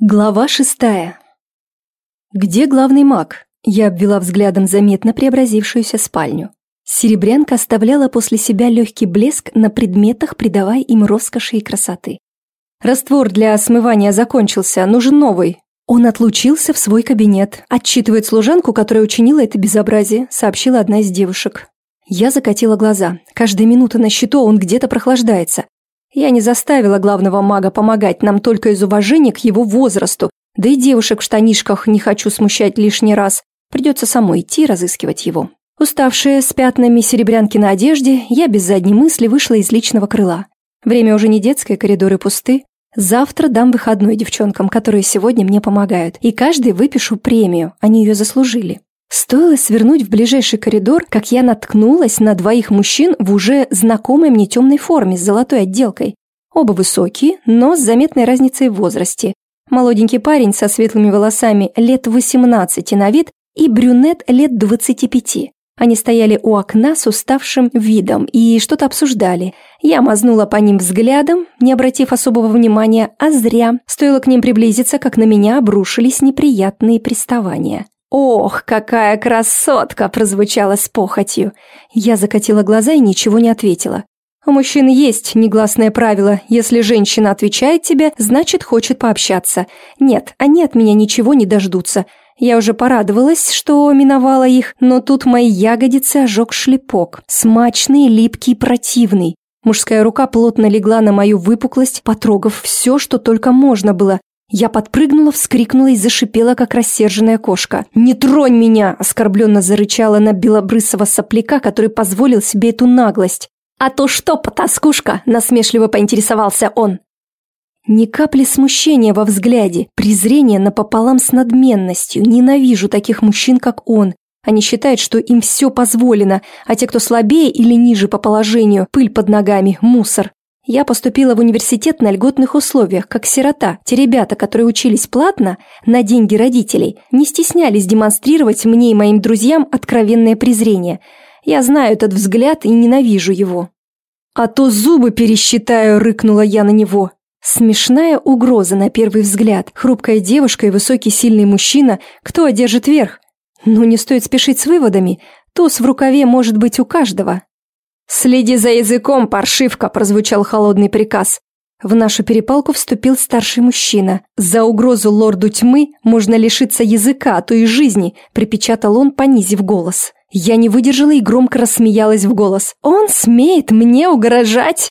Глава шестая. «Где главный маг?» Я обвела взглядом заметно преобразившуюся спальню. Серебрянка оставляла после себя легкий блеск на предметах, придавая им роскоши и красоты. «Раствор для смывания закончился, нужен новый». Он отлучился в свой кабинет. Отчитывает служанку, которая учинила это безобразие, сообщила одна из девушек. Я закатила глаза. Каждая минута на счету он где-то прохлаждается. Я не заставила главного мага помогать нам только из уважения к его возрасту, да и девушек в штанишках не хочу смущать лишний раз. Придется самой идти разыскивать его. Уставшая, с пятнами серебрянки на одежде, я без задней мысли вышла из личного крыла. Время уже не детское, коридоры пусты. Завтра дам выходной девчонкам, которые сегодня мне помогают, и каждый выпишу премию, они ее заслужили. Стоило свернуть в ближайший коридор, как я наткнулась на двоих мужчин в уже знакомой мне темной форме с золотой отделкой. Оба высокие, но с заметной разницей в возрасте. Молоденький парень со светлыми волосами лет 18 на вид и брюнет лет 25. Они стояли у окна с уставшим видом и что-то обсуждали. Я мазнула по ним взглядом, не обратив особого внимания, а зря. Стоило к ним приблизиться, как на меня обрушились неприятные приставания. «Ох, какая красотка!» – прозвучала с похотью. Я закатила глаза и ничего не ответила. У мужчин есть негласное правило. Если женщина отвечает тебе, значит, хочет пообщаться. Нет, они от меня ничего не дождутся. Я уже порадовалась, что миновала их, но тут мои ягодицы ожег шлепок. Смачный, липкий, противный. Мужская рука плотно легла на мою выпуклость, потрогав все, что только можно было. Я подпрыгнула, вскрикнула и зашипела, как рассерженная кошка. «Не тронь меня!» – оскорбленно зарычала на белобрысого сопляка, который позволил себе эту наглость. «А то что, потаскушка?» – насмешливо поинтересовался он. Ни капли смущения во взгляде, презрение напополам с надменностью. Ненавижу таких мужчин, как он. Они считают, что им все позволено, а те, кто слабее или ниже по положению, пыль под ногами, мусор. Я поступила в университет на льготных условиях, как сирота. Те ребята, которые учились платно, на деньги родителей, не стеснялись демонстрировать мне и моим друзьям откровенное презрение. Я знаю этот взгляд и ненавижу его. «А то зубы пересчитаю», — рыкнула я на него. Смешная угроза на первый взгляд. Хрупкая девушка и высокий сильный мужчина. Кто одержит верх? Ну, не стоит спешить с выводами. Туз в рукаве может быть у каждого. «Следи за языком, паршивка!» – прозвучал холодный приказ. В нашу перепалку вступил старший мужчина. «За угрозу лорду тьмы можно лишиться языка, а то и жизни», – припечатал он, понизив голос. Я не выдержала и громко рассмеялась в голос. «Он смеет мне угрожать?»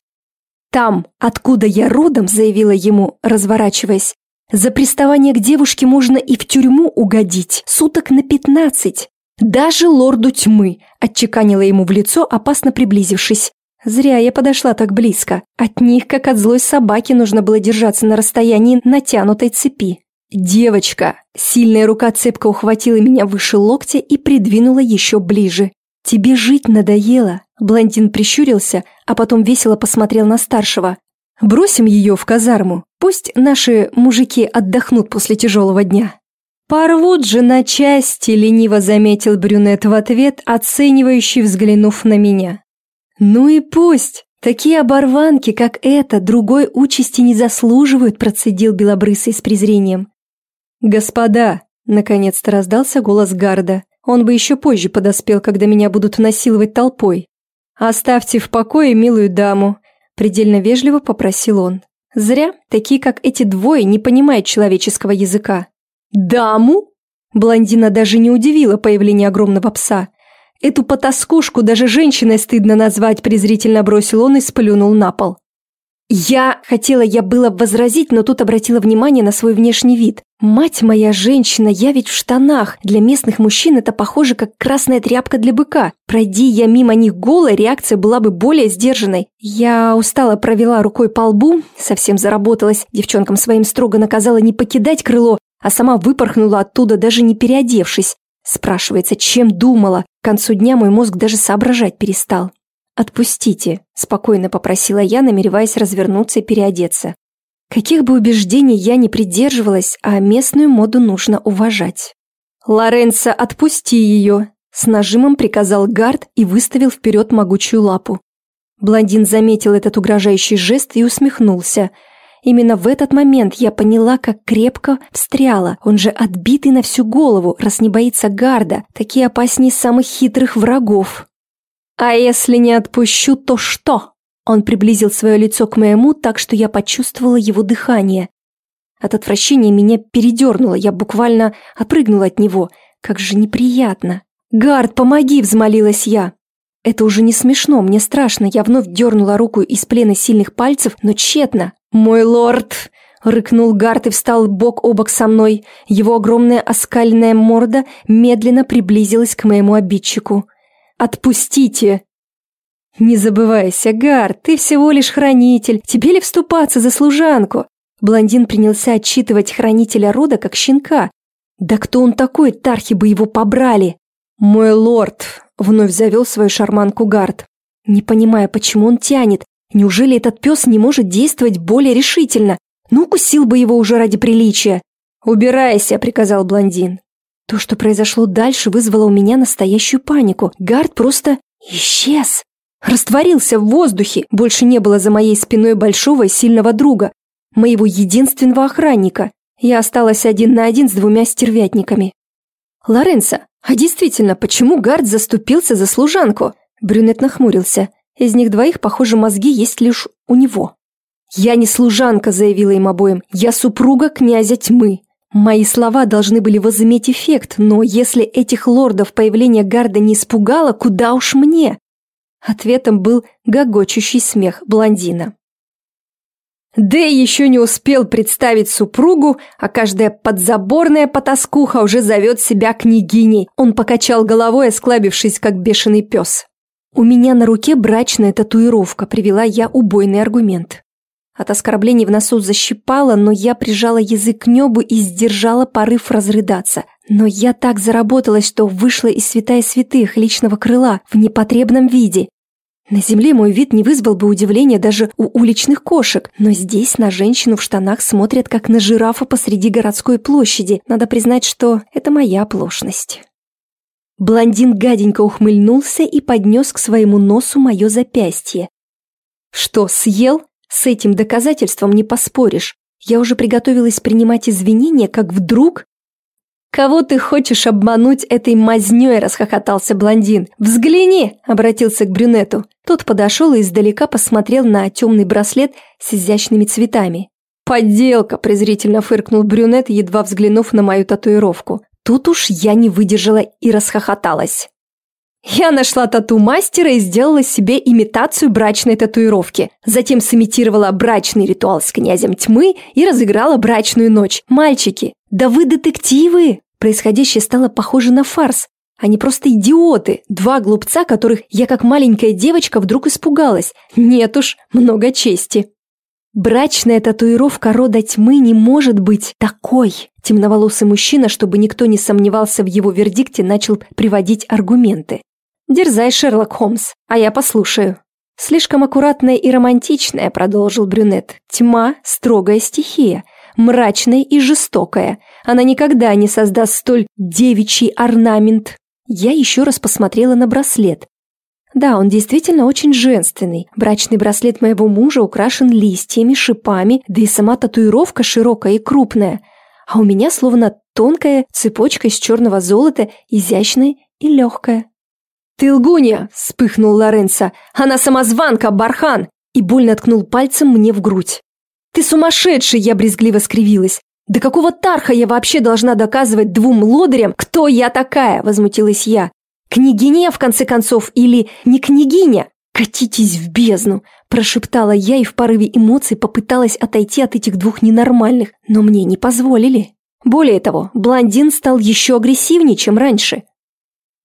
«Там, откуда я родом», – заявила ему, разворачиваясь. «За приставание к девушке можно и в тюрьму угодить, суток на пятнадцать. «Даже лорду тьмы!» – отчеканила ему в лицо, опасно приблизившись. Зря я подошла так близко. От них, как от злой собаки, нужно было держаться на расстоянии натянутой цепи. «Девочка!» Сильная рука цепко ухватила меня выше локтя и придвинула еще ближе. «Тебе жить надоело?» Блондин прищурился, а потом весело посмотрел на старшего. «Бросим ее в казарму. Пусть наши мужики отдохнут после тяжелого дня». «Порвут же на части», — лениво заметил брюнет в ответ, оценивающий взглянув на меня. «Ну и пусть. Такие оборванки, как эта, другой участи не заслуживают», — процедил Белобрысый с презрением. «Господа», — наконец-то раздался голос Гарда. Он бы еще позже подоспел, когда меня будут насиловать толпой. «Оставьте в покое милую даму», — предельно вежливо попросил он. «Зря такие, как эти двое, не понимают человеческого языка». «Даму?» Блондина даже не удивила появление огромного пса. Эту потаскушку даже женщиной стыдно назвать, презрительно бросил он и сплюнул на пол. Я хотела я было возразить, но тут обратила внимание на свой внешний вид. Мать моя женщина, я ведь в штанах. Для местных мужчин это похоже как красная тряпка для быка. Пройди я мимо них голой, реакция была бы более сдержанной. Я устало провела рукой по лбу, совсем заработалась. Девчонкам своим строго наказала не покидать крыло, а сама выпорхнула оттуда, даже не переодевшись. Спрашивается, чем думала? К концу дня мой мозг даже соображать перестал. «Отпустите», – спокойно попросила я, намереваясь развернуться и переодеться. Каких бы убеждений я ни придерживалась, а местную моду нужно уважать. «Лоренцо, отпусти ее!» – с нажимом приказал Гард и выставил вперед могучую лапу. Блондин заметил этот угрожающий жест и усмехнулся – Именно в этот момент я поняла, как крепко встряла. Он же отбитый на всю голову, раз не боится гарда. Такие опаснее самых хитрых врагов. «А если не отпущу, то что?» Он приблизил свое лицо к моему, так что я почувствовала его дыхание. От отвращения меня передернуло, я буквально отпрыгнула от него. Как же неприятно. «Гард, помоги!» – взмолилась я. Это уже не смешно, мне страшно. Я вновь дернула руку из плена сильных пальцев, но тщетно. «Мой лорд!» — рыкнул Гарт и встал бок о бок со мной. Его огромная оскаленная морда медленно приблизилась к моему обидчику. «Отпустите!» «Не забывайся, Гарт, ты всего лишь хранитель. Тебе ли вступаться за служанку?» Блондин принялся отчитывать хранителя рода как щенка. «Да кто он такой, тархи бы его побрали!» «Мой лорд!» Вновь завел свою шарманку Гард. Не понимая, почему он тянет. Неужели этот пес не может действовать более решительно? Ну, укусил бы его уже ради приличия. «Убирайся», — приказал блондин. То, что произошло дальше, вызвало у меня настоящую панику. Гард просто исчез. Растворился в воздухе. Больше не было за моей спиной большого и сильного друга. Моего единственного охранника. Я осталась один на один с двумя стервятниками. «Лоренцо, а действительно, почему Гард заступился за служанку?» Брюнет нахмурился. Из них двоих, похоже, мозги есть лишь у него. «Я не служанка», — заявила им обоим. «Я супруга князя тьмы». Мои слова должны были возыметь эффект, но если этих лордов появление Гарда не испугало, куда уж мне? Ответом был гогочущий смех блондина. Дэй еще не успел представить супругу, а каждая подзаборная потаскуха уже зовет себя княгиней. Он покачал головой, осклабившись, как бешеный пес. «У меня на руке брачная татуировка», — привела я убойный аргумент. От оскорблений в носу защипала, но я прижала язык к небу и сдержала порыв разрыдаться. Но я так заработалась, что вышла из святая святых личного крыла в непотребном виде на земле мой вид не вызвал бы удивления даже у уличных кошек, но здесь на женщину в штанах смотрят как на жирафа посреди городской площади. Надо признать, что это моя оплошность. Блондин гаденько ухмыльнулся и поднес к своему носу мое запястье. «Что, съел? С этим доказательством не поспоришь. Я уже приготовилась принимать извинения, как вдруг «Кого ты хочешь обмануть этой мазнёй?» – расхохотался блондин. «Взгляни!» – обратился к брюнету. Тот подошел и издалека посмотрел на темный браслет с изящными цветами. «Подделка!» – презрительно фыркнул брюнет, едва взглянув на мою татуировку. Тут уж я не выдержала и расхохоталась. Я нашла тату-мастера и сделала себе имитацию брачной татуировки. Затем сымитировала брачный ритуал с князем тьмы и разыграла брачную ночь. Мальчики, да вы детективы! Происходящее стало похоже на фарс. Они просто идиоты, два глупца, которых я как маленькая девочка вдруг испугалась. Нет уж, много чести. Брачная татуировка рода тьмы не может быть такой. Темноволосый мужчина, чтобы никто не сомневался в его вердикте, начал приводить аргументы. «Дерзай, Шерлок Холмс, а я послушаю». «Слишком аккуратная и романтичная», — продолжил брюнет. «Тьма — строгая стихия, мрачная и жестокая. Она никогда не создаст столь девичий орнамент». Я еще раз посмотрела на браслет. Да, он действительно очень женственный. Брачный браслет моего мужа украшен листьями, шипами, да и сама татуировка широкая и крупная. А у меня словно тонкая цепочка из черного золота, изящная и легкая. «Ты лгунья!» – вспыхнул Лоренцо. «Она самозванка, бархан!» И больно ткнул пальцем мне в грудь. «Ты сумасшедший!» – я брезгливо скривилась. «Да какого тарха я вообще должна доказывать двум лодырям, кто я такая?» – возмутилась я. «Княгиня, в конце концов, или не княгиня?» «Катитесь в бездну!» – прошептала я и в порыве эмоций попыталась отойти от этих двух ненормальных, но мне не позволили. Более того, блондин стал еще агрессивнее, чем раньше.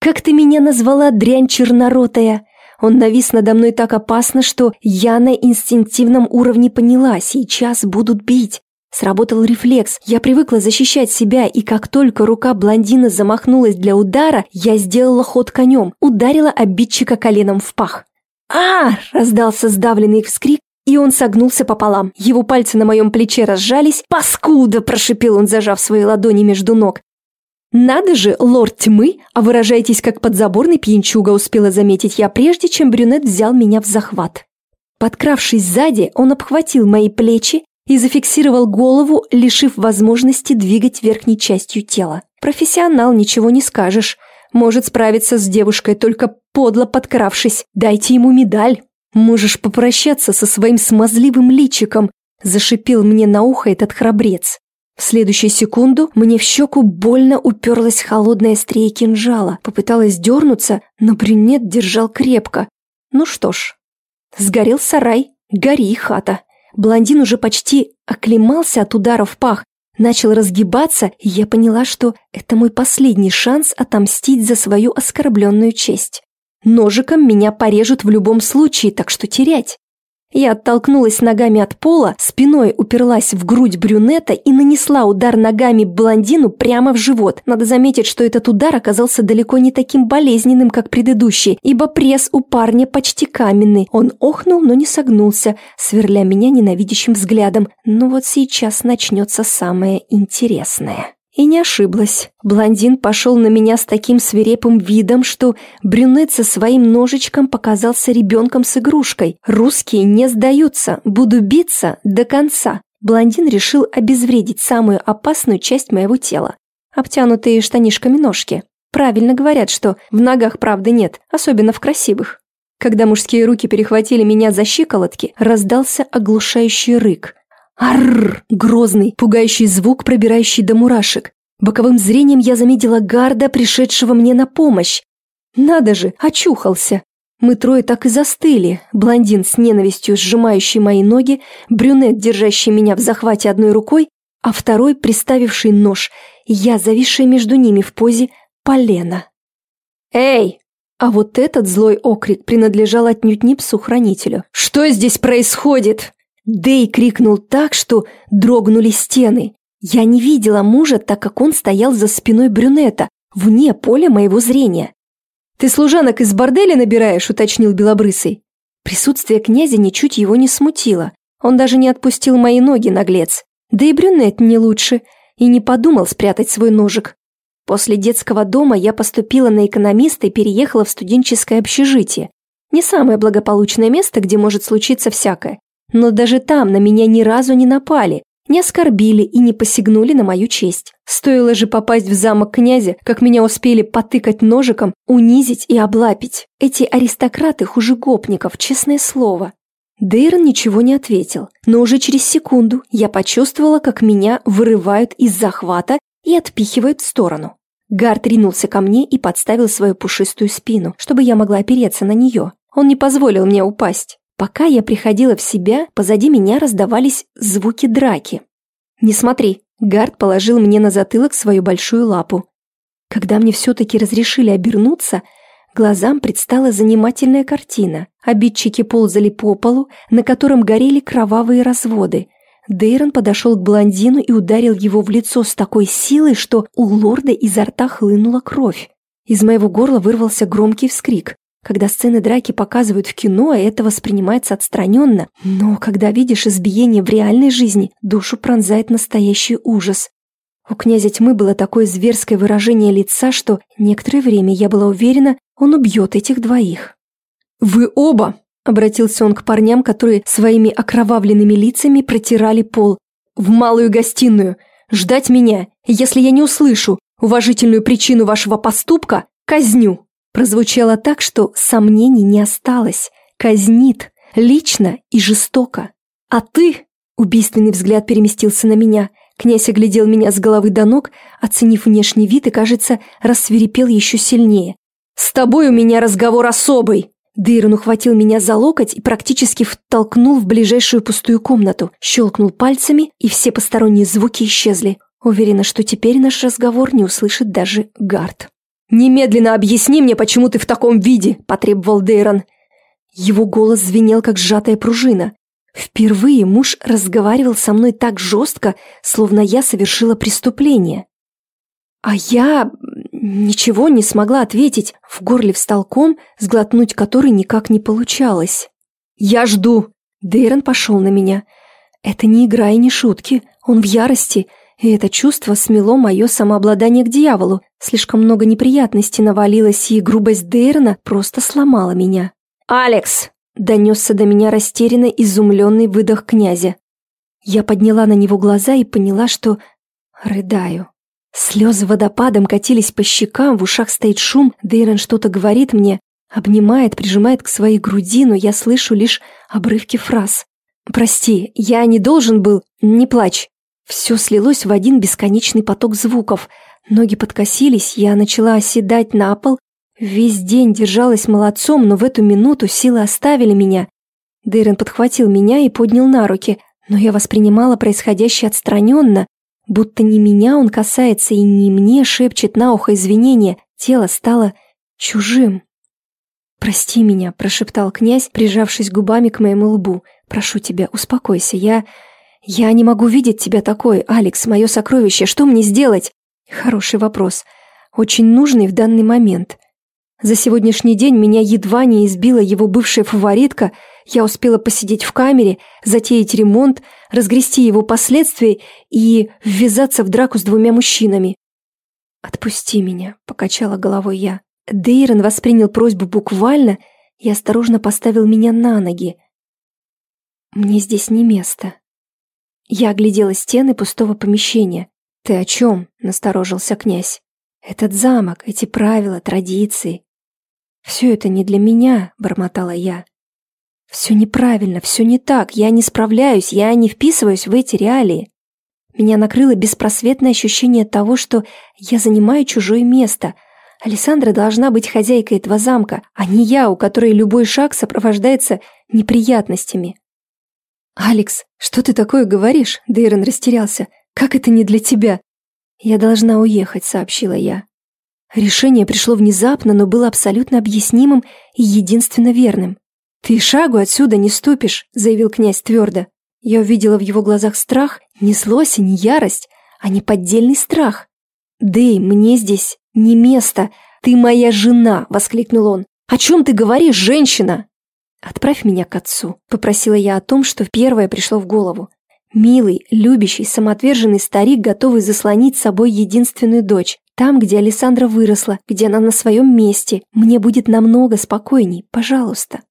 «Как ты меня назвала, дрянь черноротая?» Он навис надо мной так опасно, что я на инстинктивном уровне поняла, сейчас будут бить. Сработал рефлекс. Я привыкла защищать себя, и как только рука блондина замахнулась для удара, я сделала ход конем, ударила обидчика коленом в пах. А раздался сдавленный вскрик, и он согнулся пополам. Его пальцы на моем плече разжались. «Паскуда!» – прошипел он, зажав свои ладони между ног. «Надо же, лорд тьмы, а выражаетесь как подзаборный пьянчуга», успела заметить я, прежде чем брюнет взял меня в захват. Подкравшись сзади, он обхватил мои плечи и зафиксировал голову, лишив возможности двигать верхней частью тела. Профессионал, ничего не скажешь. Может справиться с девушкой, только подло подкравшись. Дайте ему медаль. Можешь попрощаться со своим смазливым личиком, зашипел мне на ухо этот храбрец. В следующую секунду мне в щеку больно уперлась холодная острие кинжала. Попыталась дернуться, но брюнет держал крепко. Ну что ж, сгорел сарай, гори и хата. Блондин уже почти оклемался от удара в пах, начал разгибаться, и я поняла, что это мой последний шанс отомстить за свою оскорбленную честь. Ножиком меня порежут в любом случае, так что терять. Я оттолкнулась ногами от пола, спиной уперлась в грудь брюнета и нанесла удар ногами блондину прямо в живот. Надо заметить, что этот удар оказался далеко не таким болезненным, как предыдущий, ибо пресс у парня почти каменный. Он охнул, но не согнулся, сверля меня ненавидящим взглядом. Но вот сейчас начнется самое интересное. И не ошиблась. Блондин пошел на меня с таким свирепым видом, что брюнет со своим ножичком показался ребенком с игрушкой. Русские не сдаются, буду биться до конца. Блондин решил обезвредить самую опасную часть моего тела. Обтянутые штанишками ножки. Правильно говорят, что в ногах правды нет, особенно в красивых. Когда мужские руки перехватили меня за щиколотки, раздался оглушающий рык – Арррр! Грозный, пугающий звук, пробирающий до мурашек. Боковым зрением я заметила гарда, пришедшего мне на помощь. Надо же, очухался. Мы трое так и застыли. Блондин с ненавистью сжимающий мои ноги, брюнет, держащий меня в захвате одной рукой, а второй, приставивший нож, я, зависшая между ними в позе полена. «Эй!» А вот этот злой окрик принадлежал отнюдь не псу-хранителю. «Что здесь происходит?» Дэй крикнул так, что дрогнули стены. Я не видела мужа, так как он стоял за спиной брюнета, вне поля моего зрения. «Ты служанок из борделя набираешь?» – уточнил Белобрысый. Присутствие князя ничуть его не смутило. Он даже не отпустил мои ноги, наглец. Да и брюнет не лучше. И не подумал спрятать свой ножик. После детского дома я поступила на экономиста и переехала в студенческое общежитие. Не самое благополучное место, где может случиться всякое. Но даже там на меня ни разу не напали, не оскорбили и не посягнули на мою честь. Стоило же попасть в замок князя, как меня успели потыкать ножиком, унизить и облапить. Эти аристократы хуже гопников, честное слово. Дейрон ничего не ответил, но уже через секунду я почувствовала, как меня вырывают из захвата и отпихивают в сторону. Гард ринулся ко мне и подставил свою пушистую спину, чтобы я могла опереться на нее. Он не позволил мне упасть. Пока я приходила в себя, позади меня раздавались звуки драки. «Не смотри!» Гард положил мне на затылок свою большую лапу. Когда мне все-таки разрешили обернуться, глазам предстала занимательная картина. Обидчики ползали по полу, на котором горели кровавые разводы. Дейрон подошел к блондину и ударил его в лицо с такой силой, что у лорда изо рта хлынула кровь. Из моего горла вырвался громкий вскрик. Когда сцены драки показывают в кино, это воспринимается отстраненно, но когда видишь избиение в реальной жизни, душу пронзает настоящий ужас. У князя тьмы было такое зверское выражение лица, что некоторое время я была уверена, он убьет этих двоих. «Вы оба!» – обратился он к парням, которые своими окровавленными лицами протирали пол. «В малую гостиную! Ждать меня! Если я не услышу уважительную причину вашего поступка, казню!» Прозвучало так, что сомнений не осталось. Казнит, лично и жестоко. А ты... Убийственный взгляд переместился на меня. Князь оглядел меня с головы до ног, оценив внешний вид и, кажется, рассверепел еще сильнее. «С тобой у меня разговор особый!» Дейрон ухватил меня за локоть и практически втолкнул в ближайшую пустую комнату, щелкнул пальцами, и все посторонние звуки исчезли. Уверена, что теперь наш разговор не услышит даже Гард. «Немедленно объясни мне, почему ты в таком виде!» – потребовал Дейрон. Его голос звенел, как сжатая пружина. Впервые муж разговаривал со мной так жестко, словно я совершила преступление. А я ничего не смогла ответить, в горле встал ком, сглотнуть который никак не получалось. «Я жду!» Дейрон пошел на меня. «Это не игра и не шутки, он в ярости, и это чувство смело мое самообладание к дьяволу. Слишком много неприятностей навалилось, и грубость Дейрона просто сломала меня. «Алекс!» – донесся до меня растерянно изумленный выдох князя. Я подняла на него глаза и поняла, что рыдаю. Слезы водопадом катились по щекам, в ушах стоит шум, Дейрон что-то говорит мне, обнимает, прижимает к своей груди, но я слышу лишь обрывки фраз. «Прости, я не должен был, не плачь». Все слилось в один бесконечный поток звуков. Ноги подкосились, я начала оседать на пол. Весь день держалась молодцом, но в эту минуту силы оставили меня. Дейрон подхватил меня и поднял на руки, но я воспринимала происходящее отстраненно, будто не меня он касается и не мне шепчет на ухо извинения, тело стало чужим. «Прости меня», – прошептал князь, прижавшись губами к моему лбу. «Прошу тебя, успокойся, я... Я не могу видеть тебя такой, Алекс, мое сокровище, что мне сделать?» Хороший вопрос. Очень нужный в данный момент. За сегодняшний день меня едва не избила его бывшая фаворитка, я успела посидеть в камере, затеять ремонт, разгрести его последствия и ввязаться в драку с двумя мужчинами. «Отпусти меня», — покачала головой я. Дейрон воспринял просьбу буквально и осторожно поставил меня на ноги. «Мне здесь не место». Я оглядела стены пустого помещения. «Ты о чем?» — насторожился князь. «Этот замок, эти правила, традиции. Все это не для меня», — бормотала я. «Все неправильно, все не так, я не справляюсь, я не вписываюсь в эти реалии». Меня накрыло беспросветное ощущение того, что я занимаю чужое место — Александра должна быть хозяйкой этого замка, а не я, у которой любой шаг сопровождается неприятностями. «Алекс, что ты такое говоришь?» Дейрон растерялся. «Как это не для тебя?» «Я должна уехать», — сообщила я. Решение пришло внезапно, но было абсолютно объяснимым и единственно верным. «Ты шагу отсюда не ступишь», — заявил князь твердо. Я увидела в его глазах страх, не злость и не ярость, а неподдельный страх. «Дэй, мне здесь не место. Ты моя жена!» — воскликнул он. «О чем ты говоришь, женщина?» «Отправь меня к отцу», — попросила я о том, что первое пришло в голову. Милый, любящий, самоотверженный старик, готовый заслонить собой единственную дочь. Там, где Александра выросла, где она на своем месте, мне будет намного спокойней, пожалуйста.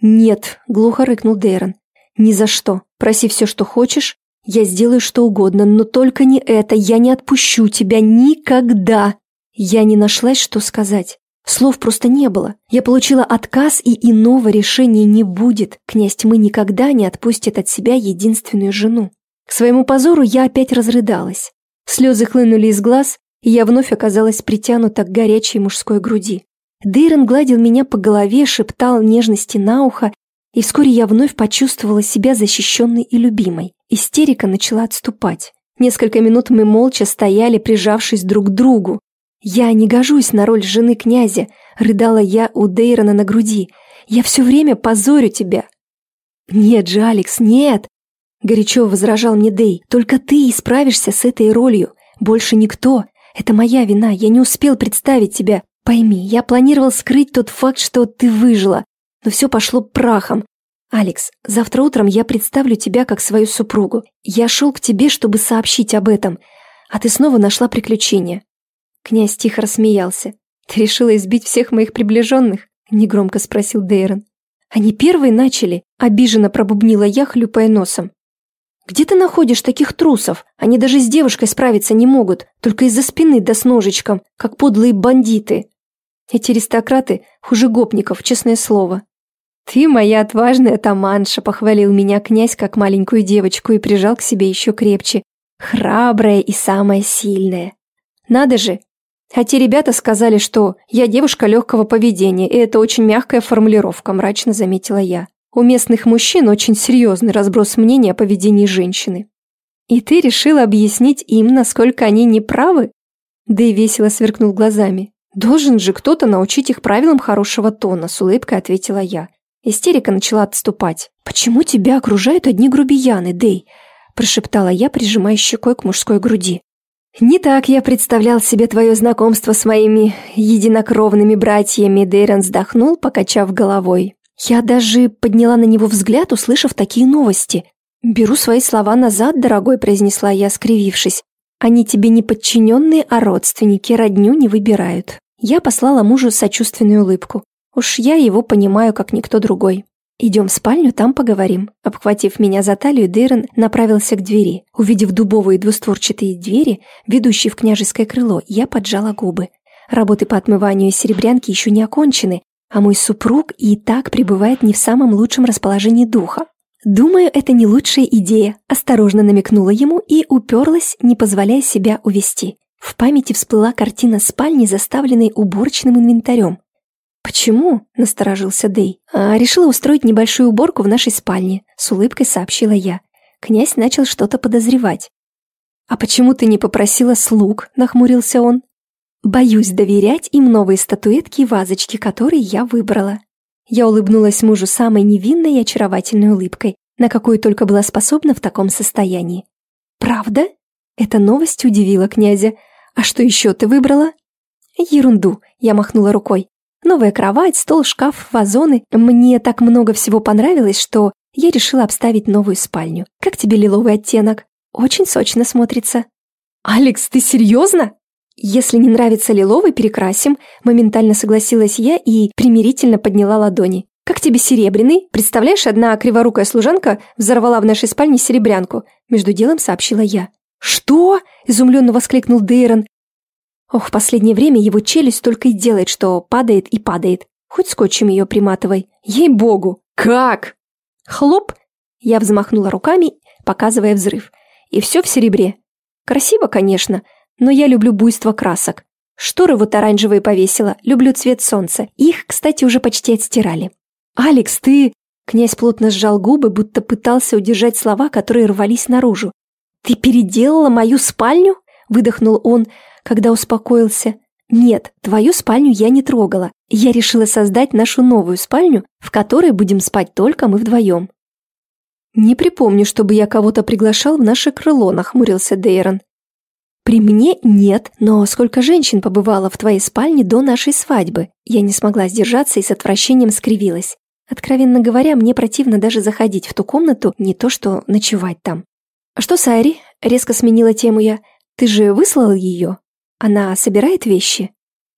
«Нет», — глухо рыкнул Дейрон. «Ни за что. Проси все, что хочешь, я сделаю что угодно, но только не это. Я не отпущу тебя никогда. Я не нашлась, что сказать. Слов просто не было. Я получила отказ, и иного решения не будет. Князь тьмы никогда не отпустит от себя единственную жену. К своему позору я опять разрыдалась. Слезы хлынули из глаз, и я вновь оказалась притянута к горячей мужской груди. Дейрон гладил меня по голове, шептал нежности на ухо, и вскоре я вновь почувствовала себя защищенной и любимой. Истерика начала отступать. Несколько минут мы молча стояли, прижавшись друг к другу. «Я не гожусь на роль жены князя», — рыдала я у Дейрона на груди. «Я все время позорю тебя». «Нет же, Алекс, нет!» — горячо возражал мне Дей. «Только ты справишься с этой ролью. Больше никто. Это моя вина, я не успел представить тебя. Пойми, я планировал скрыть тот факт, что ты выжила, но все пошло прахом. «Алекс, завтра утром я представлю тебя как свою супругу. Я шел к тебе, чтобы сообщить об этом, а ты снова нашла приключения». Князь тихо рассмеялся. «Ты решила избить всех моих приближенных?» – негромко спросил Дейрон. «Они первые начали», – обиженно пробубнила я, хлюпая носом. «Где ты находишь таких трусов? Они даже с девушкой справиться не могут, только из-за спины да с ножичком, как подлые бандиты. Эти аристократы хуже гопников, честное слово». «Ты моя отважная таманша», — похвалил меня князь как маленькую девочку и прижал к себе еще крепче. «Храбрая и самая сильная». «Надо же!» А те ребята сказали, что я девушка легкого поведения, и это очень мягкая формулировка, мрачно заметила я. У местных мужчин очень серьезный разброс мнений о поведении женщины. И ты решила объяснить им, насколько они неправы? Да и весело сверкнул глазами. Должен же кто-то научить их правилам хорошего тона, с улыбкой ответила я. Истерика начала отступать. «Почему тебя окружают одни грубияны, Дэй?» прошептала я, прижимая щекой к мужской груди. «Не так я представлял себе твое знакомство с моими единокровными братьями», Дейрон вздохнул, покачав головой. Я даже подняла на него взгляд, услышав такие новости. «Беру свои слова назад, дорогой», произнесла я, скривившись. «Они тебе не подчиненные, а родственники, родню не выбирают». Я послала мужу сочувственную улыбку. Уж я его понимаю, как никто другой. «Идем в спальню, там поговорим». Обхватив меня за талию, Дейрон направился к двери. Увидев дубовые двустворчатые двери, ведущие в княжеское крыло, я поджала губы. Работы по отмыванию серебрянки еще не окончены, а мой супруг и так пребывает не в самом лучшем расположении духа. «Думаю, это не лучшая идея», – осторожно намекнула ему и уперлась, не позволяя себя увести. В памяти всплыла картина спальни, заставленной уборочным инвентарем. «Почему?» – насторожился Дэй. «А, «Решила устроить небольшую уборку в нашей спальне», – с улыбкой сообщила я. Князь начал что-то подозревать. «А почему ты не попросила слуг?» – нахмурился он. «Боюсь доверять им новые статуэтки и вазочки, которые я выбрала». Я улыбнулась мужу самой невинной и очаровательной улыбкой, на какую только была способна в таком состоянии. «Правда?» Эта новость удивила князя. «А что еще ты выбрала?» «Ерунду», — я махнула рукой. Новая кровать, стол, шкаф, вазоны. Мне так много всего понравилось, что я решила обставить новую спальню. Как тебе лиловый оттенок? Очень сочно смотрится. «Алекс, ты серьезно?» «Если не нравится лиловый, перекрасим», моментально согласилась я и примирительно подняла ладони. «Как тебе серебряный? Представляешь, одна криворукая служанка взорвала в нашей спальне серебрянку», между делом сообщила я. «Что?» – изумленно воскликнул Дейрон. Ох, в последнее время его челюсть только и делает, что падает и падает. Хоть скотчем ее приматывай. Ей-богу! Как? Хлоп! Я взмахнула руками, показывая взрыв. И все в серебре. Красиво, конечно, но я люблю буйство красок. Шторы вот оранжевые повесила, люблю цвет солнца. Их, кстати, уже почти отстирали. «Алекс, ты...» Князь плотно сжал губы, будто пытался удержать слова, которые рвались наружу. «Ты переделала мою спальню?» – выдохнул он, когда успокоился. «Нет, твою спальню я не трогала. Я решила создать нашу новую спальню, в которой будем спать только мы вдвоем». «Не припомню, чтобы я кого-то приглашал в наше крыло», – нахмурился Дейрон. «При мне нет, но сколько женщин побывало в твоей спальне до нашей свадьбы?» Я не смогла сдержаться и с отвращением скривилась. Откровенно говоря, мне противно даже заходить в ту комнату, не то что ночевать там. «А что с Айри?» – резко сменила тему я. «Ты же выслал ее?» Она собирает вещи?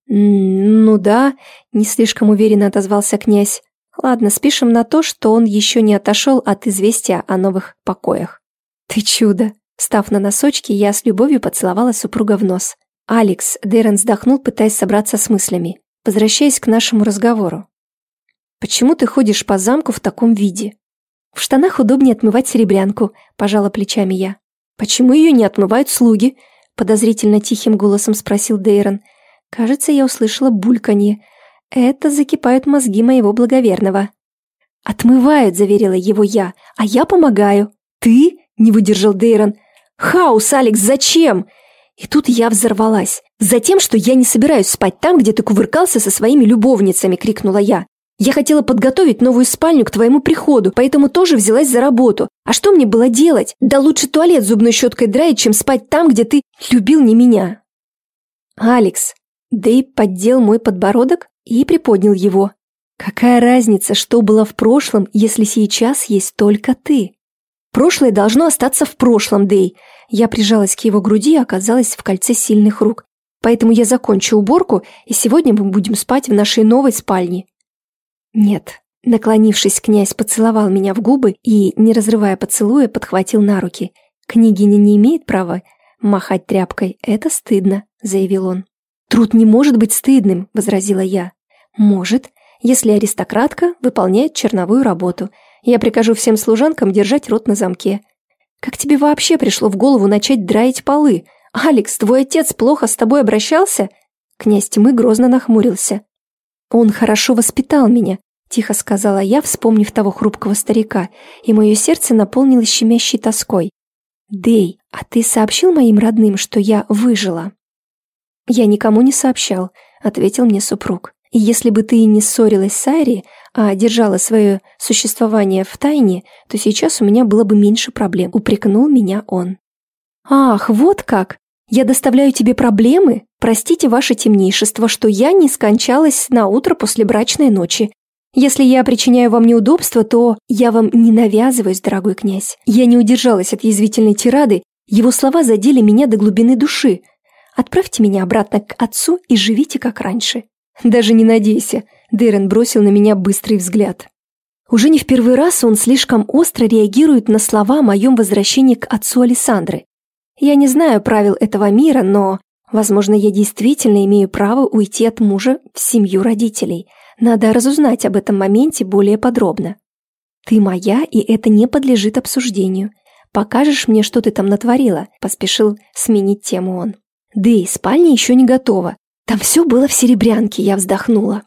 Ну да, не слишком уверенно отозвался князь. Ладно, спишем на то, что он еще не отошел от известия о новых покоях. Ты чудо. Став на носочки, я с любовью поцеловала супруга в нос. «Алекс», — Дэрон вздохнул, пытаясь собраться с мыслями. Возвращаясь к нашему разговору. «Почему ты ходишь по замку в таком виде?» «В штанах удобнее отмывать серебрянку», — пожала плечами я. «Почему ее не отмывают слуги?» Подозрительно тихим голосом спросил Дейрон. Кажется, я услышала бульканье. Это закипают мозги моего благоверного. «Отмывают», — заверила его я, — «а я помогаю». «Ты?» — не выдержал Дейрон. «Хаус, Алекс, зачем?» И тут я взорвалась. «Затем, что я не собираюсь спать там, где ты кувыркался со своими любовницами!» — крикнула я. Я хотела подготовить новую спальню к твоему приходу, поэтому тоже взялась за работу. А что мне было делать? Да лучше туалет зубной щеткой драить, чем спать там, где ты любил не меня. Алекс. Дэйб поддел мой подбородок и приподнял его. Какая разница, что было в прошлом, если сейчас есть только ты? Прошлое должно остаться в прошлом, Дэй. Я прижалась к его груди и оказалась в кольце сильных рук. Поэтому я закончу уборку, и сегодня мы будем спать в нашей новой спальне. «Нет». Наклонившись, князь поцеловал меня в губы и, не разрывая поцелуя, подхватил на руки. «Княгиня не имеет права махать тряпкой, это стыдно», — заявил он. «Труд не может быть стыдным», — возразила я. «Может, если аристократка выполняет черновую работу. Я прикажу всем служанкам держать рот на замке. Как тебе вообще пришло в голову начать драить полы? Алекс, твой отец плохо с тобой обращался?» Князь тьмы грозно нахмурился. «Он хорошо воспитал меня», — тихо сказала я, вспомнив того хрупкого старика, и мое сердце наполнилось щемящей тоской. «Дэй, а ты сообщил моим родным, что я выжила?» «Я никому не сообщал», — ответил мне супруг. «И если бы ты не ссорилась с Айри, а держала свое существование в тайне, то сейчас у меня было бы меньше проблем», — упрекнул меня он. «Ах, вот как! Я доставляю тебе проблемы? Простите, ваше темнейшество, что я не скончалась на утро после брачной ночи. Если я причиняю вам неудобства, то я вам не навязываюсь, дорогой князь. Я не удержалась от язвительной тирады, его слова задели меня до глубины души. Отправьте меня обратно к отцу и живите как раньше. Даже не надейся. Дэрен бросил на меня быстрый взгляд. Уже не в первый раз он слишком остро реагирует на слова о моем возвращении к отцу Александры. Я не знаю правил этого мира, но, возможно, я действительно имею право уйти от мужа в семью родителей. Надо разузнать об этом моменте более подробно. Ты моя, и это не подлежит обсуждению. Покажешь мне, что ты там натворила?» – поспешил сменить тему он. «Да и спальня еще не готова. Там все было в серебрянке», – я вздохнула.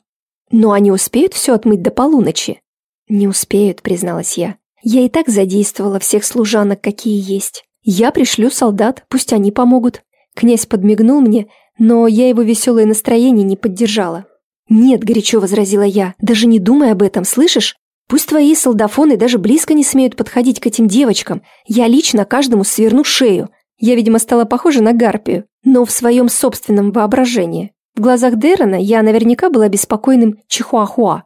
«Но они успеют все отмыть до полуночи?» «Не успеют», — призналась я. «Я и так задействовала всех служанок, какие есть. Я пришлю солдат, пусть они помогут». Князь подмигнул мне, но я его веселое настроение не поддержала. «Нет», — горячо возразила я, — «даже не думай об этом, слышишь? Пусть твои солдафоны даже близко не смеют подходить к этим девочкам. Я лично каждому сверну шею. Я, видимо, стала похожа на гарпию, но в своем собственном воображении. В глазах Дэрона я наверняка была беспокойным чихуахуа.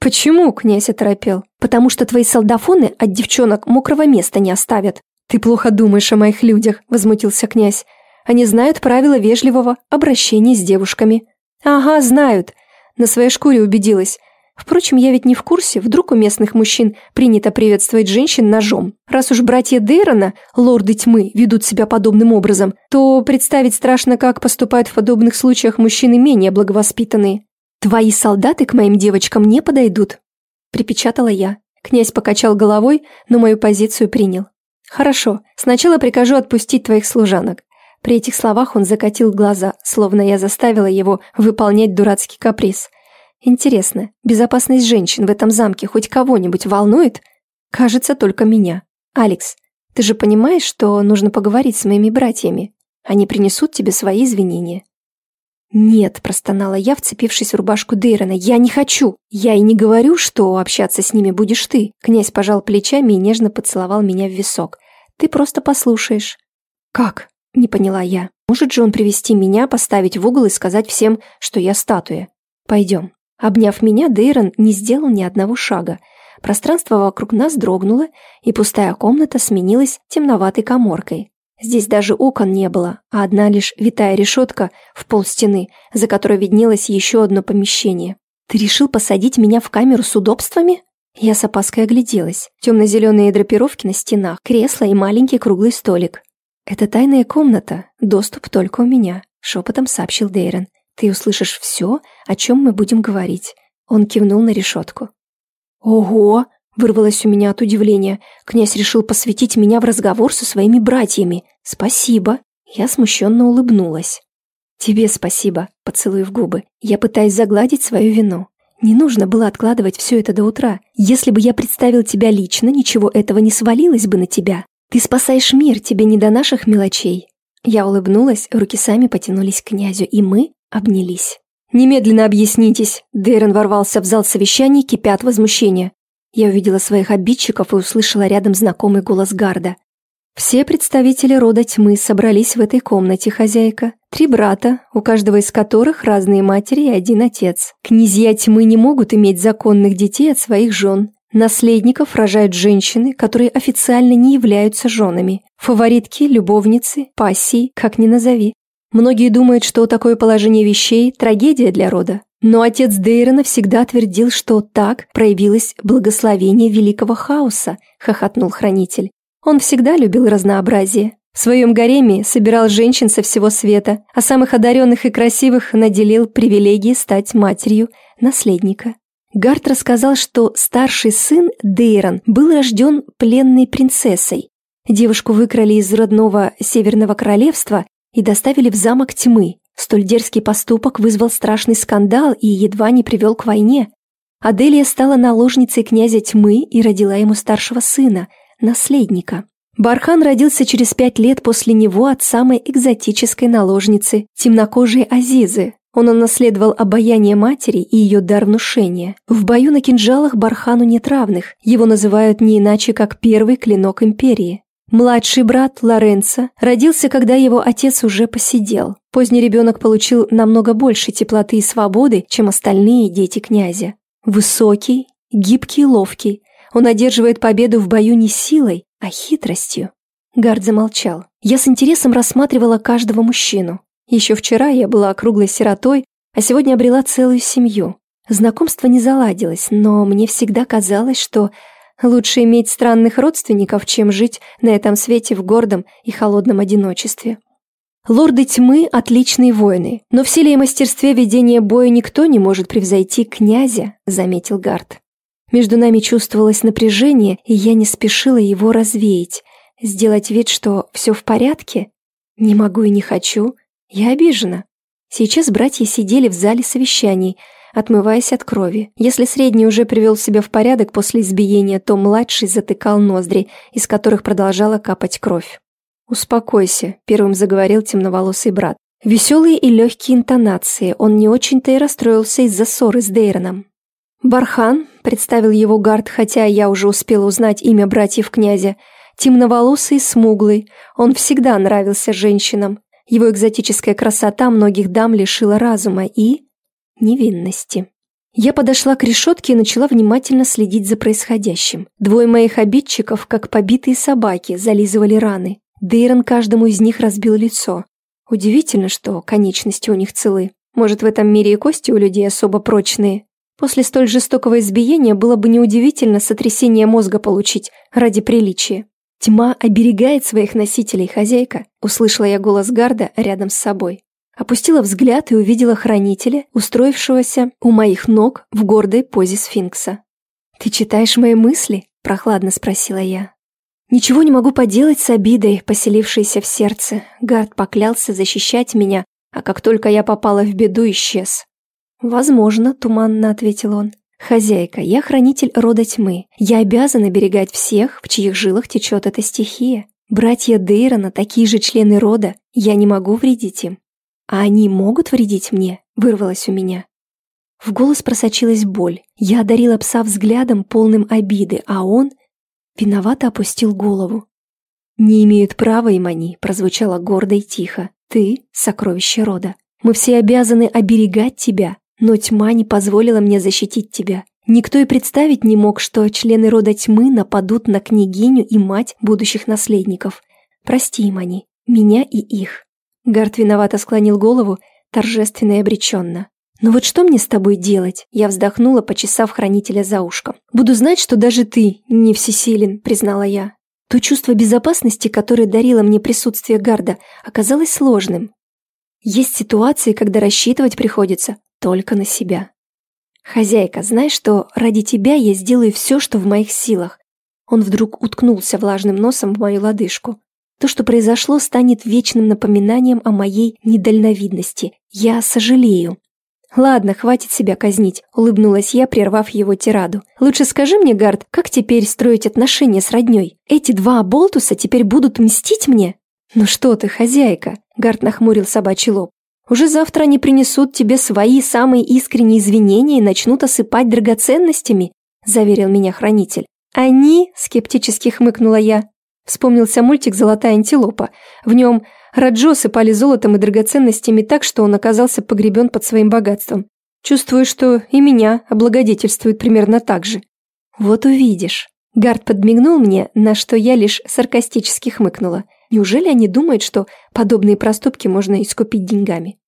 «Почему?» – князь оторопел. «Потому что твои солдафоны от девчонок мокрого места не оставят». «Ты плохо думаешь о моих людях», – возмутился князь. «Они знают правила вежливого обращения с девушками». «Ага, знают». На своей шкуре убедилась. Впрочем, я ведь не в курсе, вдруг у местных мужчин принято приветствовать женщин ножом. Раз уж братья Дейрона, лорды тьмы, ведут себя подобным образом, то представить страшно, как поступают в подобных случаях мужчины менее благовоспитанные. «Твои солдаты к моим девочкам не подойдут», – припечатала я. Князь покачал головой, но мою позицию принял. «Хорошо, сначала прикажу отпустить твоих служанок». При этих словах он закатил глаза, словно я заставила его выполнять дурацкий каприз. Интересно, безопасность женщин в этом замке хоть кого-нибудь волнует? Кажется, только меня. Алекс, ты же понимаешь, что нужно поговорить с моими братьями? Они принесут тебе свои извинения. «Нет», – простонала я, вцепившись в рубашку Дейрона, – «я не хочу! Я и не говорю, что общаться с ними будешь ты!» Князь пожал плечами и нежно поцеловал меня в висок. «Ты просто послушаешь». «Как?» – не поняла я. «Может же он привести меня, поставить в угол и сказать всем, что я статуя? Пойдем». Обняв меня, Дейрон не сделал ни одного шага. Пространство вокруг нас дрогнуло, и пустая комната сменилась темноватой коморкой. Здесь даже окон не было, а одна лишь витая решетка в пол стены, за которой виднелось еще одно помещение. «Ты решил посадить меня в камеру с удобствами?» Я с опаской огляделась. Темно-зеленые драпировки на стенах, кресло и маленький круглый столик. «Это тайная комната, доступ только у меня», — шепотом сообщил Дейрон. «Ты услышишь все, о чем мы будем говорить». Он кивнул на решетку. «Ого!» Вырвалось у меня от удивления. Князь решил посвятить меня в разговор со своими братьями. Спасибо. Я смущенно улыбнулась. Тебе спасибо, поцелуй в губы. Я пытаюсь загладить свою вину. Не нужно было откладывать все это до утра. Если бы я представил тебя лично, ничего этого не свалилось бы на тебя. Ты спасаешь мир, тебе не до наших мелочей. Я улыбнулась, руки сами потянулись к князю, и мы обнялись. «Немедленно объяснитесь!» Дейрон ворвался в зал совещаний, кипя от возмущения. Я увидела своих обидчиков и услышала рядом знакомый голос Гарда. Все представители рода тьмы собрались в этой комнате, хозяйка. Три брата, у каждого из которых разные матери и один отец. Князья тьмы не могут иметь законных детей от своих жен. Наследников рожают женщины, которые официально не являются женами. Фаворитки, любовницы, пассии, как ни назови. Многие думают, что такое положение вещей – трагедия для рода. Но отец Дейрона всегда твердил, что так проявилось благословение великого хаоса, хохотнул хранитель. Он всегда любил разнообразие. В своем гареме собирал женщин со всего света, а самых одаренных и красивых наделил привилегией стать матерью наследника. Гарт рассказал, что старший сын Дейрон был рожден пленной принцессой. Девушку выкрали из родного Северного Королевства и доставили в замок тьмы, Столь дерзкий поступок вызвал страшный скандал и едва не привел к войне. Аделия стала наложницей князя тьмы и родила ему старшего сына, наследника. Бархан родился через пять лет после него от самой экзотической наложницы, темнокожей Азизы. Он унаследовал обаяние матери и ее дар внушения. В бою на кинжалах Бархану нет равных, его называют не иначе, как первый клинок империи. Младший брат Лоренцо родился, когда его отец уже посидел. Поздний ребенок получил намного больше теплоты и свободы, чем остальные дети князя. Высокий, гибкий и ловкий. Он одерживает победу в бою не силой, а хитростью. Гард замолчал. Я с интересом рассматривала каждого мужчину. Еще вчера я была округлой сиротой, а сегодня обрела целую семью. Знакомство не заладилось, но мне всегда казалось, что лучше иметь странных родственников, чем жить на этом свете в гордом и холодном одиночестве. Лорды тьмы – отличные воины, но в силе и мастерстве ведения боя никто не может превзойти князя, заметил Гард. Между нами чувствовалось напряжение, и я не спешила его развеять. Сделать вид, что все в порядке? Не могу и не хочу. Я обижена. Сейчас братья сидели в зале совещаний, отмываясь от крови. Если средний уже привел себя в порядок после избиения, то младший затыкал ноздри, из которых продолжала капать кровь. «Успокойся», — первым заговорил темноволосый брат. Веселые и легкие интонации, он не очень-то и расстроился из-за ссоры с Дейроном. «Бархан», — представил его Гард, хотя я уже успела узнать имя братьев князя, темноволосый смуглый, он всегда нравился женщинам. Его экзотическая красота многих дам лишила разума и... невинности. Я подошла к решетке и начала внимательно следить за происходящим. Двое моих обидчиков, как побитые собаки, зализывали раны. Дейрон каждому из них разбил лицо. Удивительно, что конечности у них целы. Может, в этом мире и кости у людей особо прочные. После столь жестокого избиения было бы неудивительно сотрясение мозга получить ради приличия. «Тьма оберегает своих носителей, хозяйка», — услышала я голос Гарда рядом с собой. Опустила взгляд и увидела хранителя, устроившегося у моих ног в гордой позе сфинкса. «Ты читаешь мои мысли?» – прохладно спросила я. Ничего не могу поделать с обидой, поселившейся в сердце. Гард поклялся защищать меня, а как только я попала в беду, исчез. «Возможно», — туманно ответил он. «Хозяйка, я хранитель рода тьмы. Я обязан оберегать всех, в чьих жилах течет эта стихия. Братья Дейрона такие же члены рода, я не могу вредить им. А они могут вредить мне?» — вырвалось у меня. В голос просочилась боль. Я одарила пса взглядом, полным обиды, а он Виновато опустил голову. «Не имеют права, им они», — прозвучало гордо и тихо. «Ты — сокровище рода. Мы все обязаны оберегать тебя, но тьма не позволила мне защитить тебя. Никто и представить не мог, что члены рода тьмы нападут на княгиню и мать будущих наследников. Прости им они, меня и их». Гард виновато склонил голову, торжественно и обреченно. «Ну вот что мне с тобой делать?» Я вздохнула, почесав хранителя за ушком. «Буду знать, что даже ты не всесилен», — признала я. То чувство безопасности, которое дарило мне присутствие гарда, оказалось сложным. Есть ситуации, когда рассчитывать приходится только на себя. «Хозяйка, знаешь, что ради тебя я сделаю все, что в моих силах?» Он вдруг уткнулся влажным носом в мою лодыжку. То, что произошло, станет вечным напоминанием о моей недальновидности. Я сожалею. «Ладно, хватит себя казнить», — улыбнулась я, прервав его тираду. «Лучше скажи мне, Гард, как теперь строить отношения с роднёй? Эти два болтуса теперь будут мстить мне?» «Ну что ты, хозяйка?» — Гард нахмурил собачий лоб. «Уже завтра они принесут тебе свои самые искренние извинения и начнут осыпать драгоценностями», — заверил меня хранитель. «Они?» — скептически хмыкнула я. Вспомнился мультик «Золотая антилопа». В нем Раджо сыпали золотом и драгоценностями так, что он оказался погребен под своим богатством. Чувствую, что и меня облагодетельствуют примерно так же. Вот увидишь. Гард подмигнул мне, на что я лишь саркастически хмыкнула. Неужели они думают, что подобные проступки можно искупить деньгами?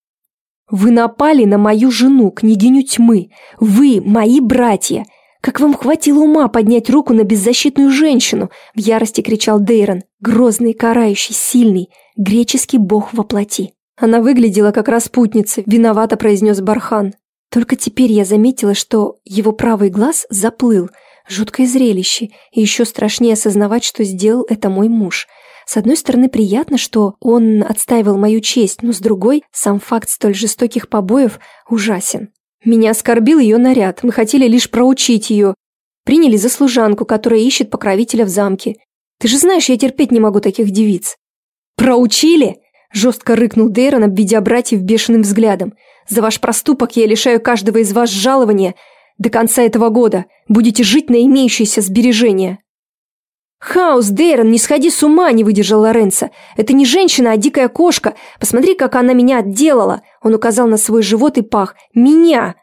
«Вы напали на мою жену, княгиню тьмы! Вы, мои братья! Как вам хватило ума поднять руку на беззащитную женщину?» В ярости кричал Дейрон, грозный, карающий, сильный греческий бог во плоти. Она выглядела как распутница, виновато произнес Бархан. Только теперь я заметила, что его правый глаз заплыл. Жуткое зрелище, и еще страшнее осознавать, что сделал это мой муж. С одной стороны, приятно, что он отстаивал мою честь, но с другой, сам факт столь жестоких побоев ужасен. Меня оскорбил ее наряд, мы хотели лишь проучить ее. Приняли за служанку, которая ищет покровителя в замке. Ты же знаешь, я терпеть не могу таких девиц. «Проучили?» – жестко рыкнул Дейрон, обведя братьев бешеным взглядом. «За ваш проступок я лишаю каждого из вас жалования до конца этого года. Будете жить на имеющиеся сбережения». «Хаус, Дейрон, не сходи с ума!» – не выдержал Лоренцо. «Это не женщина, а дикая кошка. Посмотри, как она меня отделала!» Он указал на свой живот и пах. «Меня!»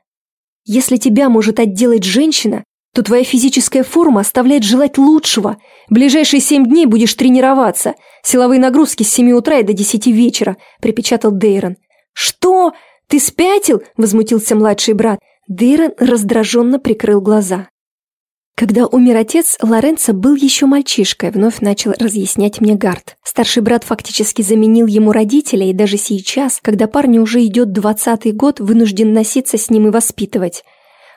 «Если тебя может отделать женщина, то твоя физическая форма оставляет желать лучшего. Ближайшие семь дней будешь тренироваться. Силовые нагрузки с семи утра и до десяти вечера», – припечатал Дейрон. «Что? Ты спятил?» – возмутился младший брат. Дейрон раздраженно прикрыл глаза. Когда умер отец, Лоренцо был еще мальчишкой, вновь начал разъяснять мне Гард. Старший брат фактически заменил ему родителя, и даже сейчас, когда парню уже идет двадцатый год, вынужден носиться с ним и воспитывать.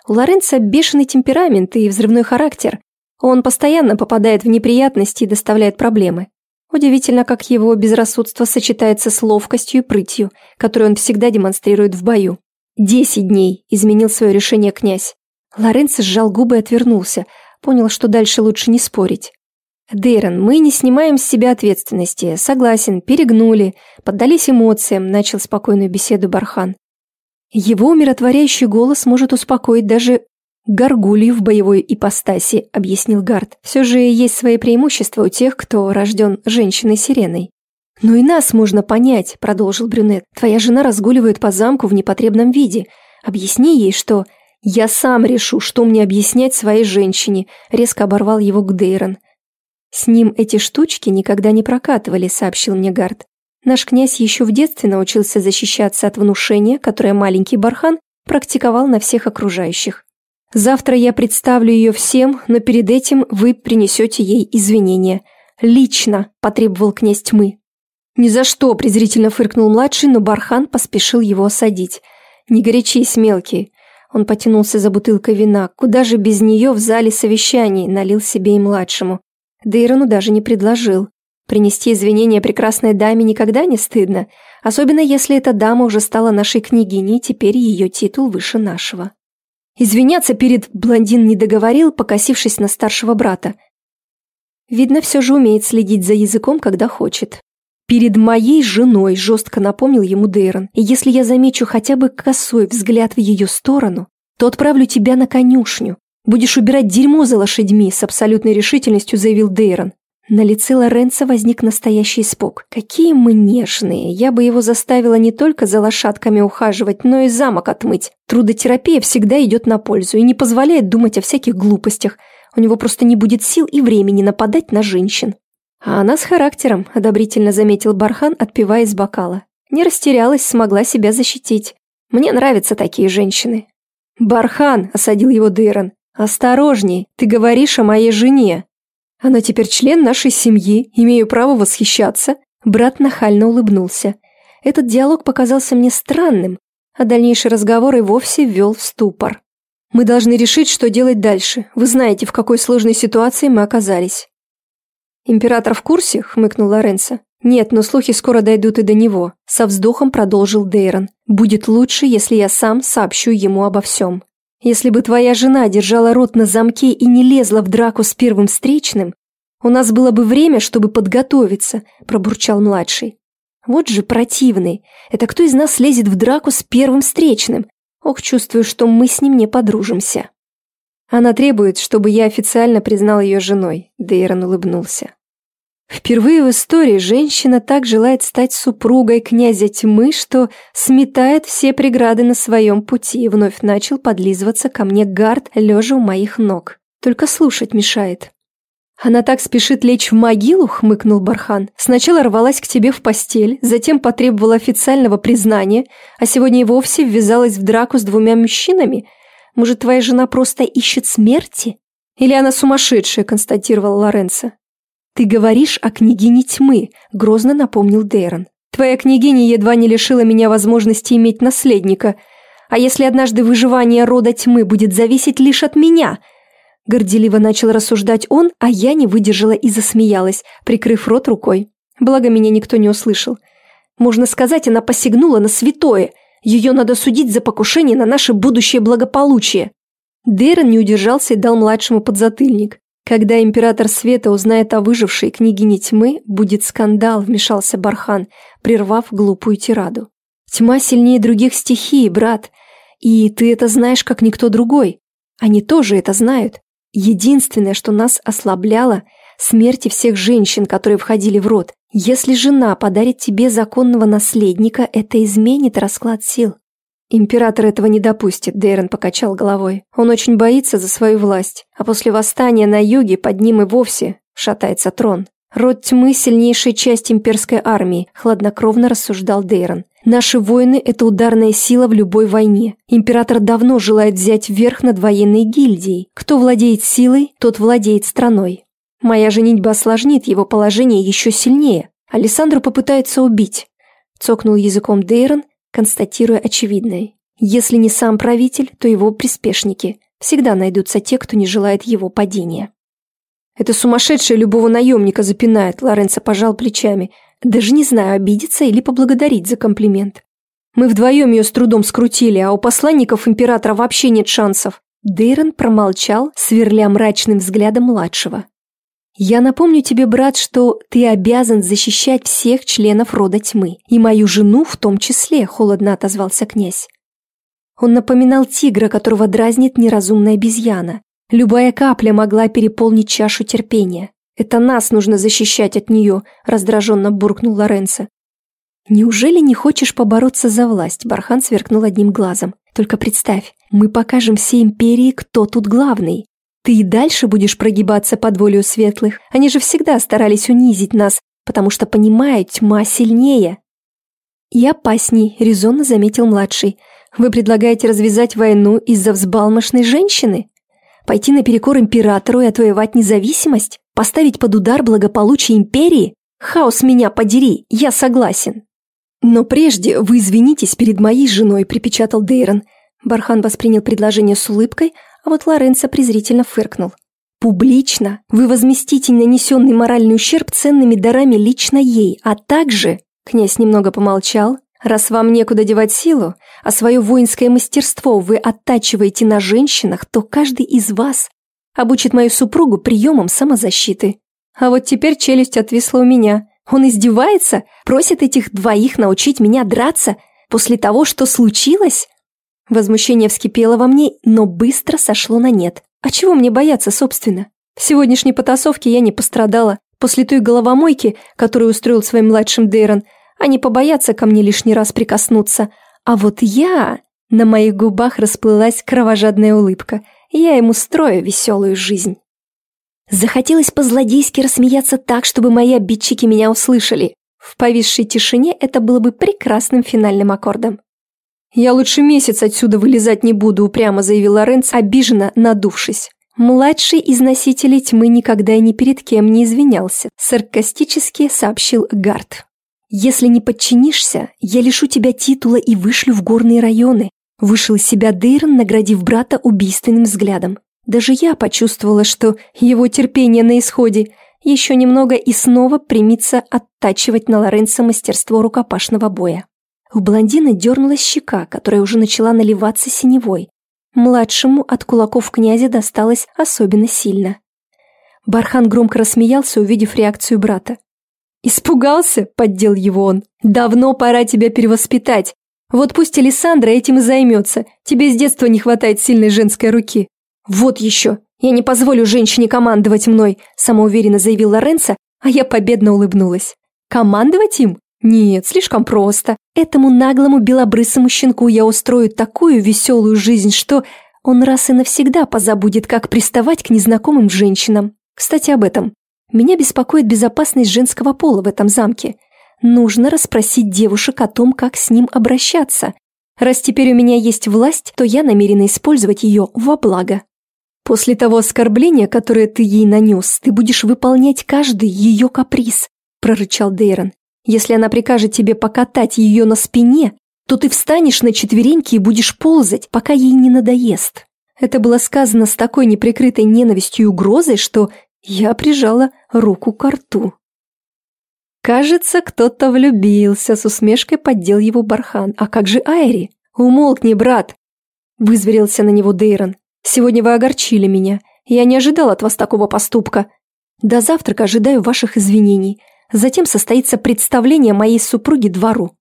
У Лоренцо бешеный темперамент и взрывной характер. Он постоянно попадает в неприятности и доставляет проблемы. Удивительно, как его безрассудство сочетается с ловкостью и прытью, которую он всегда демонстрирует в бою. «Десять дней», – изменил свое решение князь. Лоренцо сжал губы и отвернулся, понял, что дальше лучше не спорить. «Дейрон, мы не снимаем с себя ответственности. Согласен, перегнули, поддались эмоциям», – начал спокойную беседу Бархан. Его умиротворяющий голос может успокоить даже горгулью в боевой ипостаси, объяснил Гард. Все же есть свои преимущества у тех, кто рожден женщиной-сиреной. «Ну и нас можно понять», – продолжил Брюнет. «Твоя жена разгуливает по замку в непотребном виде. Объясни ей, что «Я сам решу, что мне объяснять своей женщине», — резко оборвал его Гдейрон. «С ним эти штучки никогда не прокатывали», — сообщил мне Гард. «Наш князь еще в детстве научился защищаться от внушения, которое маленький Бархан практиковал на всех окружающих. Завтра я представлю ее всем, но перед этим вы принесете ей извинения. Лично», — потребовал князь тьмы. «Ни за что», — презрительно фыркнул младший, но Бархан поспешил его осадить. «Не горячись, мелкий. Он потянулся за бутылкой вина. Куда же без нее в зале совещаний налил себе и младшему. Дейрону даже не предложил. Принести извинения прекрасной даме никогда не стыдно, особенно если эта дама уже стала нашей княгиней, теперь ее титул выше нашего. Извиняться перед блондин не договорил, покосившись на старшего брата. Видно, все же умеет следить за языком, когда хочет. «Перед моей женой», – жестко напомнил ему Дейрон, «и если я замечу хотя бы косой взгляд в ее сторону, то отправлю тебя на конюшню. Будешь убирать дерьмо за лошадьми», – с абсолютной решительностью заявил Дейрон. На лице Лоренца возник настоящий испуг. «Какие мы нежные! Я бы его заставила не только за лошадками ухаживать, но и замок отмыть. Трудотерапия всегда идет на пользу и не позволяет думать о всяких глупостях. У него просто не будет сил и времени нападать на женщин». «А она с характером», – одобрительно заметил Бархан, отпивая из бокала. «Не растерялась, смогла себя защитить. Мне нравятся такие женщины». «Бархан», – осадил его Дейрон, – «осторожней, ты говоришь о моей жене». «Она теперь член нашей семьи, имею право восхищаться». Брат нахально улыбнулся. Этот диалог показался мне странным, а дальнейший разговор и вовсе ввел в ступор. «Мы должны решить, что делать дальше. Вы знаете, в какой сложной ситуации мы оказались». «Император в курсе?» – хмыкнул Лоренцо. «Нет, но слухи скоро дойдут и до него», – со вздохом продолжил Дейрон. «Будет лучше, если я сам сообщу ему обо всем. Если бы твоя жена держала рот на замке и не лезла в драку с первым встречным, у нас было бы время, чтобы подготовиться», – пробурчал младший. «Вот же противный. Это кто из нас лезет в драку с первым встречным? Ох, чувствую, что мы с ним не подружимся». Она требует, чтобы я официально признал ее женой, Дейрон улыбнулся. Впервые в истории женщина так желает стать супругой князя тьмы, что сметает все преграды на своем пути и вновь начал подлизываться ко мне гард, лежа у моих ног. Только слушать мешает. «Она так спешит лечь в могилу», — хмыкнул Бархан. «Сначала рвалась к тебе в постель, затем потребовала официального признания, а сегодня и вовсе ввязалась в драку с двумя мужчинами. Может, твоя жена просто ищет смерти?» «Или она сумасшедшая», — констатировал Лоренцо. «Ты говоришь о княгине тьмы», — грозно напомнил Дейрон. «Твоя княгиня едва не лишила меня возможности иметь наследника. А если однажды выживание рода тьмы будет зависеть лишь от меня?» Горделиво начал рассуждать он, а я не выдержала и засмеялась, прикрыв рот рукой. Благо меня никто не услышал. Можно сказать, она посягнула на святое. Ее надо судить за покушение на наше будущее благополучие. Дейрон не удержался и дал младшему подзатыльник. Когда император света узнает о выжившей княгине тьмы, будет скандал, вмешался Бархан, прервав глупую тираду. Тьма сильнее других стихий, брат. И ты это знаешь, как никто другой. Они тоже это знают. Единственное, что нас ослабляло – смерти всех женщин, которые входили в род. Если жена подарит тебе законного наследника, это изменит расклад сил. «Император этого не допустит», — Дейрон покачал головой. «Он очень боится за свою власть, а после восстания на юге под ним и вовсе шатается трон. Род тьмы – сильнейшая часть имперской армии, хладнокровно рассуждал Дейрон. Наши воины – это ударная сила в любой войне. Император давно желает взять верх над военной гильдией. Кто владеет силой, тот владеет страной. Моя женитьба осложнит его положение еще сильнее. Александру попытается убить. Цокнул языком Дейрон, констатируя очевидное. Если не сам правитель, то его приспешники. Всегда найдутся те, кто не желает его падения. Это сумасшедшая любого наемника запинает, Лоренцо пожал плечами. Даже не знаю, обидеться или поблагодарить за комплимент. Мы вдвоем ее с трудом скрутили, а у посланников императора вообще нет шансов. Дейрон промолчал, сверля мрачным взглядом младшего. «Я напомню тебе, брат, что ты обязан защищать всех членов рода тьмы, и мою жену в том числе», — холодно отозвался князь. Он напоминал тигра, которого дразнит неразумная обезьяна. Любая капля могла переполнить чашу терпения. «Это нас нужно защищать от нее», – раздраженно буркнул Лоренцо. «Неужели не хочешь побороться за власть?» – Бархан сверкнул одним глазом. «Только представь, мы покажем всей империи, кто тут главный. Ты и дальше будешь прогибаться под волю светлых. Они же всегда старались унизить нас, потому что понимают, тьма сильнее». «И опасней», – резонно заметил младший. «Вы предлагаете развязать войну из-за взбалмошной женщины?» Пойти наперекор императору и отвоевать независимость? Поставить под удар благополучие империи? Хаос меня подери, я согласен. Но прежде вы извинитесь перед моей женой, припечатал Дейрон. Бархан воспринял предложение с улыбкой, а вот Лоренцо презрительно фыркнул. Публично вы возместите нанесенный моральный ущерб ценными дарами лично ей, а также... Князь немного помолчал, Раз вам некуда девать силу, а свое воинское мастерство вы оттачиваете на женщинах, то каждый из вас обучит мою супругу приемам самозащиты. А вот теперь челюсть отвисла у меня. Он издевается? Просит этих двоих научить меня драться после того, что случилось? Возмущение вскипело во мне, но быстро сошло на нет. А чего мне бояться, собственно? В сегодняшней потасовке я не пострадала. После той головомойки, которую устроил своим младшим Дейрон, они побоятся ко мне лишний раз прикоснуться. А вот я... На моих губах расплылась кровожадная улыбка. Я ему строю веселую жизнь. Захотелось по-злодейски рассмеяться так, чтобы мои обидчики меня услышали. В повисшей тишине это было бы прекрасным финальным аккордом. «Я лучше месяц отсюда вылезать не буду», — упрямо заявил Лоренц, обиженно надувшись. Младший из носителей тьмы никогда и ни перед кем не извинялся, саркастически сообщил Гард. «Если не подчинишься, я лишу тебя титула и вышлю в горные районы», вышел из себя Дейрон, наградив брата убийственным взглядом. Даже я почувствовала, что его терпение на исходе. Еще немного и снова примется оттачивать на Лоренцо мастерство рукопашного боя. У блондина дернулась щека, которая уже начала наливаться синевой. Младшему от кулаков князя досталось особенно сильно. Бархан громко рассмеялся, увидев реакцию брата. «Испугался?» – поддел его он. «Давно пора тебя перевоспитать. Вот пусть Александра этим и займется. Тебе с детства не хватает сильной женской руки». «Вот еще! Я не позволю женщине командовать мной», – самоуверенно заявил Лоренцо, а я победно улыбнулась. «Командовать им? Нет, слишком просто. Этому наглому белобрысому щенку я устрою такую веселую жизнь, что он раз и навсегда позабудет, как приставать к незнакомым женщинам. Кстати, об этом. Меня беспокоит безопасность женского пола в этом замке. Нужно расспросить девушек о том, как с ним обращаться. Раз теперь у меня есть власть, то я намерена использовать ее во благо. После того оскорбления, которое ты ей нанес, ты будешь выполнять каждый ее каприз», – прорычал Дейрон. «Если она прикажет тебе покатать ее на спине, то ты встанешь на четвереньки и будешь ползать, пока ей не надоест». Это было сказано с такой неприкрытой ненавистью и угрозой, что я прижала руку к рту. «Кажется, кто-то влюбился», — с усмешкой поддел его Бархан. «А как же Айри? Умолкни, брат!» Вызверился на него Дейрон. «Сегодня вы огорчили меня. Я не ожидал от вас такого поступка. До завтрака ожидаю ваших извинений. Затем состоится представление моей супруги двору».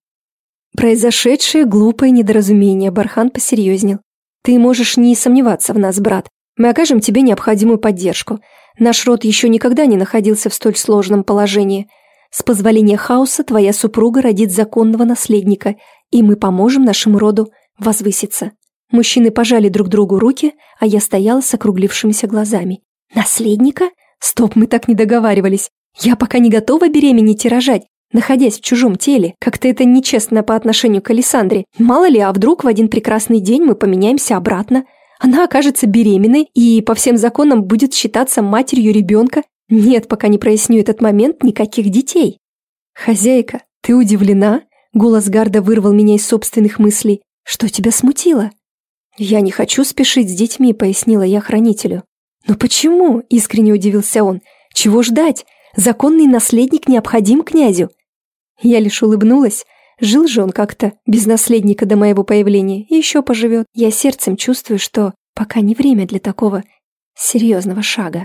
Произошедшее глупое недоразумение Бархан посерьезнел. «Ты можешь не сомневаться в нас, брат. Мы окажем тебе необходимую поддержку. Наш род еще никогда не находился в столь сложном положении. С позволения хаоса твоя супруга родит законного наследника, и мы поможем нашему роду возвыситься». Мужчины пожали друг другу руки, а я стояла с округлившимися глазами. «Наследника? Стоп, мы так не договаривались. Я пока не готова беременеть и рожать, находясь в чужом теле. Как-то это нечестно по отношению к Александре. Мало ли, а вдруг в один прекрасный день мы поменяемся обратно? Она окажется беременной и по всем законам будет считаться матерью ребенка. Нет, пока не проясню этот момент, никаких детей. Хозяйка, ты удивлена? Голос Гарда вырвал меня из собственных мыслей. Что тебя смутило? Я не хочу спешить с детьми, пояснила я хранителю. Но почему? Искренне удивился он. Чего ждать? Законный наследник необходим князю. Я лишь улыбнулась. Жил же он как-то без наследника до моего появления и еще поживет. Я сердцем чувствую, что пока не время для такого серьезного шага.